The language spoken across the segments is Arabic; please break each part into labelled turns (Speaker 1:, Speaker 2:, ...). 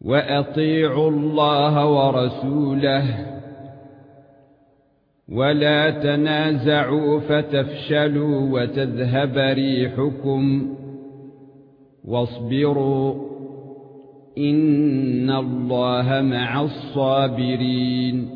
Speaker 1: وأطيعوا الله ورسوله ولا تنازعوا فتفشلوا وتذهب ريحكم واصبروا إن الله مع الصابرين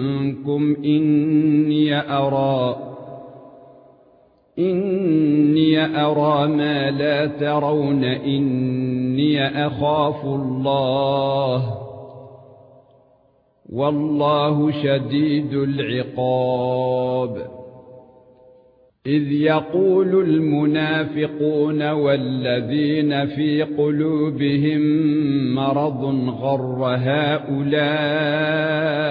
Speaker 1: مِنْكُمْ إِنِّي أَرَى إِنِّي أَرَى مَا لَا تَرَوْنَ إِنِّي أَخَافُ اللَّهَ. والله شديد العقاب. إذ يقول المنافقون والذين في قلوبهم مرض غر هؤلاء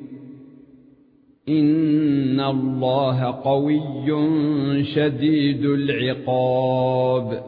Speaker 1: إن الله قوي شديد العقاب